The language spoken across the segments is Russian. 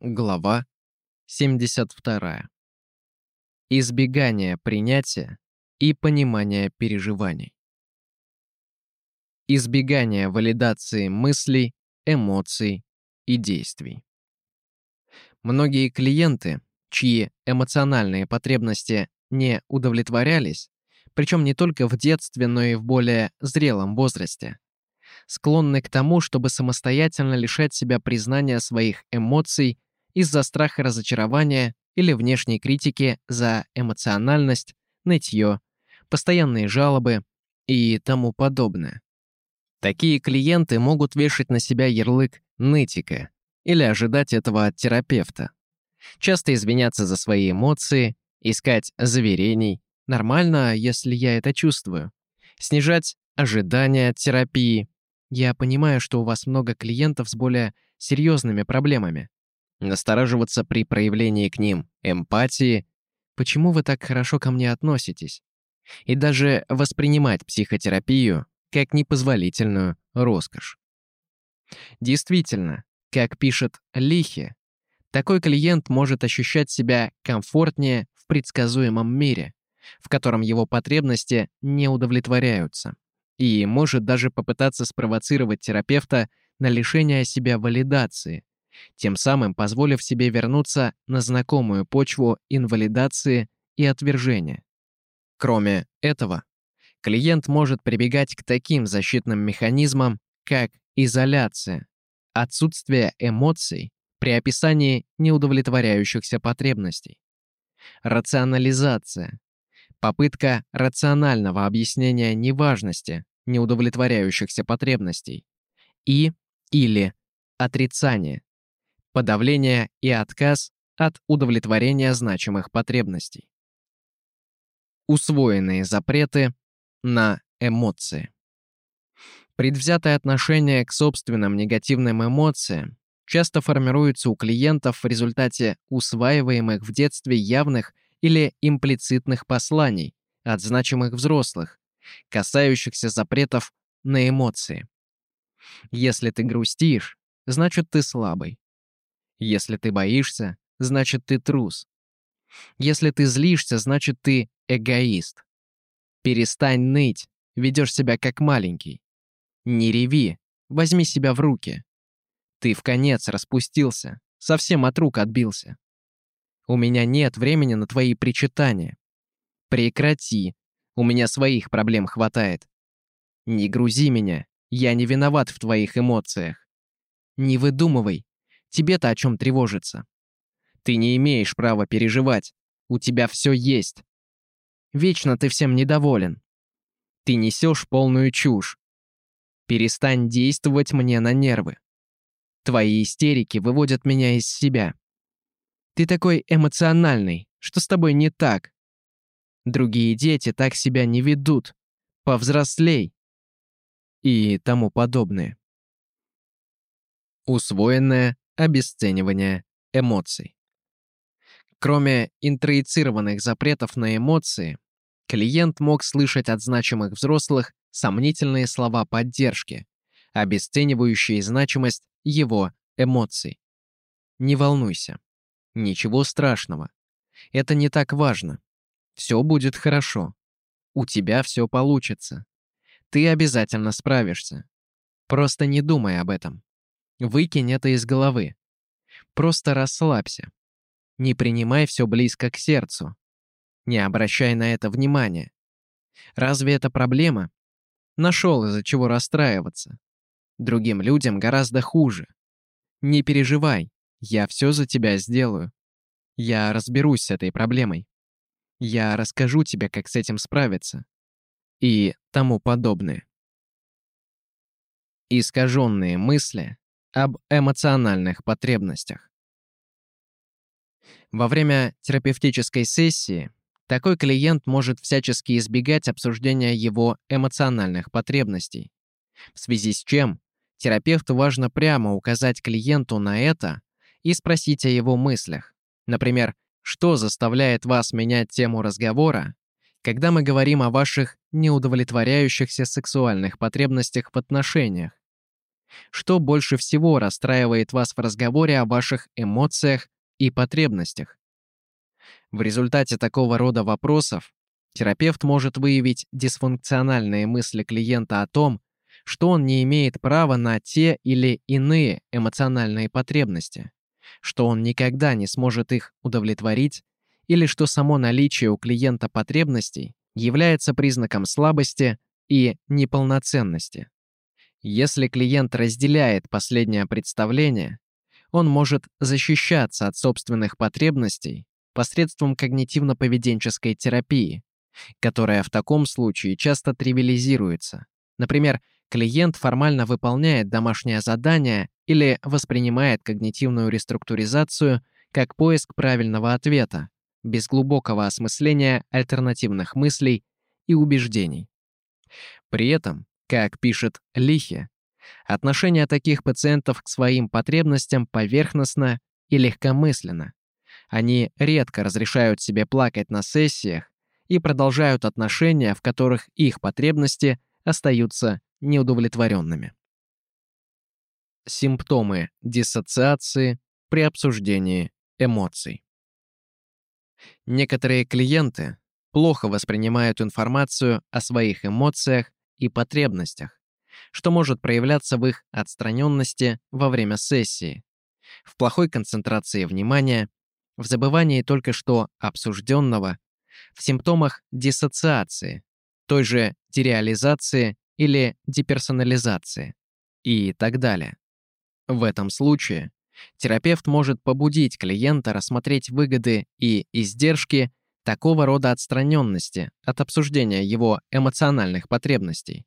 Глава 72. Избегание принятия и понимание переживаний. Избегание валидации мыслей, эмоций и действий. Многие клиенты, чьи эмоциональные потребности не удовлетворялись, причем не только в детстве, но и в более зрелом возрасте, склонны к тому, чтобы самостоятельно лишать себя признания своих эмоций из-за страха разочарования или внешней критики за эмоциональность, нытье, постоянные жалобы и тому подобное. Такие клиенты могут вешать на себя ярлык «нытика» или ожидать этого от терапевта. Часто извиняться за свои эмоции, искать заверений, нормально, если я это чувствую, снижать ожидания от терапии. Я понимаю, что у вас много клиентов с более серьезными проблемами настораживаться при проявлении к ним эмпатии, почему вы так хорошо ко мне относитесь, и даже воспринимать психотерапию как непозволительную роскошь. Действительно, как пишет Лихи, такой клиент может ощущать себя комфортнее в предсказуемом мире, в котором его потребности не удовлетворяются, и может даже попытаться спровоцировать терапевта на лишение себя валидации, тем самым позволив себе вернуться на знакомую почву инвалидации и отвержения. Кроме этого, клиент может прибегать к таким защитным механизмам, как изоляция, отсутствие эмоций при описании неудовлетворяющихся потребностей, рационализация, попытка рационального объяснения неважности неудовлетворяющихся потребностей и или отрицание, подавление и отказ от удовлетворения значимых потребностей. Усвоенные запреты на эмоции. Предвзятое отношение к собственным негативным эмоциям часто формируется у клиентов в результате усваиваемых в детстве явных или имплицитных посланий от значимых взрослых, касающихся запретов на эмоции. Если ты грустишь, значит ты слабый. Если ты боишься, значит ты трус. Если ты злишься, значит ты эгоист. Перестань ныть, ведешь себя как маленький. Не реви, возьми себя в руки. Ты в конец распустился, совсем от рук отбился. У меня нет времени на твои причитания. Прекрати, у меня своих проблем хватает. Не грузи меня, я не виноват в твоих эмоциях. Не выдумывай, Тебе-то о чем тревожиться? Ты не имеешь права переживать. У тебя все есть. Вечно ты всем недоволен. Ты несешь полную чушь. Перестань действовать мне на нервы. Твои истерики выводят меня из себя. Ты такой эмоциональный, что с тобой не так. Другие дети так себя не ведут. Повзрослей. И тому подобное. Усвоенное обесценивания эмоций. Кроме интроицированных запретов на эмоции, клиент мог слышать от значимых взрослых сомнительные слова поддержки, обесценивающие значимость его эмоций. Не волнуйся. Ничего страшного. Это не так важно. Все будет хорошо. У тебя все получится. Ты обязательно справишься. Просто не думай об этом. Выкинь это из головы. Просто расслабься. Не принимай все близко к сердцу. Не обращай на это внимания. Разве это проблема? Нашел из-за чего расстраиваться. Другим людям гораздо хуже. Не переживай, я все за тебя сделаю. Я разберусь с этой проблемой. Я расскажу тебе, как с этим справиться. И тому подобное. Искаженные мысли об эмоциональных потребностях. Во время терапевтической сессии такой клиент может всячески избегать обсуждения его эмоциональных потребностей, в связи с чем терапевту важно прямо указать клиенту на это и спросить о его мыслях. Например, что заставляет вас менять тему разговора, когда мы говорим о ваших неудовлетворяющихся сексуальных потребностях в отношениях, Что больше всего расстраивает вас в разговоре о ваших эмоциях и потребностях? В результате такого рода вопросов терапевт может выявить дисфункциональные мысли клиента о том, что он не имеет права на те или иные эмоциональные потребности, что он никогда не сможет их удовлетворить или что само наличие у клиента потребностей является признаком слабости и неполноценности. Если клиент разделяет последнее представление, он может защищаться от собственных потребностей посредством когнитивно-поведенческой терапии, которая в таком случае часто тривиализируется. Например, клиент формально выполняет домашнее задание или воспринимает когнитивную реструктуризацию как поиск правильного ответа, без глубокого осмысления альтернативных мыслей и убеждений. При этом, как пишет Лихе, отношение таких пациентов к своим потребностям поверхностно и легкомысленно. Они редко разрешают себе плакать на сессиях и продолжают отношения, в которых их потребности остаются неудовлетворенными. Симптомы диссоциации при обсуждении эмоций. Некоторые клиенты плохо воспринимают информацию о своих эмоциях и потребностях, что может проявляться в их отстраненности во время сессии, в плохой концентрации внимания, в забывании только что обсужденного, в симптомах диссоциации, той же дереализации или деперсонализации и так далее. В этом случае терапевт может побудить клиента рассмотреть выгоды и издержки такого рода отстраненности от обсуждения его эмоциональных потребностей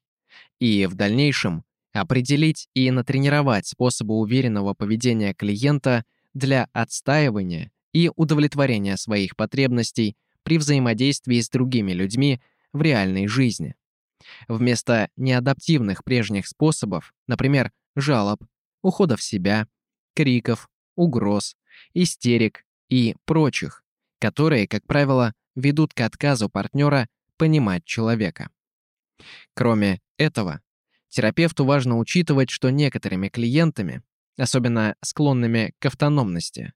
и в дальнейшем определить и натренировать способы уверенного поведения клиента для отстаивания и удовлетворения своих потребностей при взаимодействии с другими людьми в реальной жизни. Вместо неадаптивных прежних способов, например, жалоб, ухода в себя, криков, угроз, истерик и прочих, которые, как правило, ведут к отказу партнера понимать человека. Кроме этого, терапевту важно учитывать, что некоторыми клиентами, особенно склонными к автономности,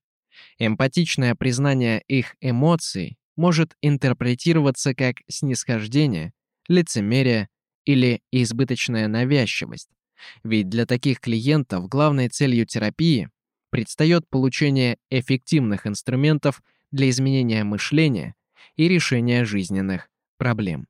эмпатичное признание их эмоций может интерпретироваться как снисхождение, лицемерие или избыточная навязчивость, ведь для таких клиентов главной целью терапии предстает получение эффективных инструментов для изменения мышления и решения жизненных проблем.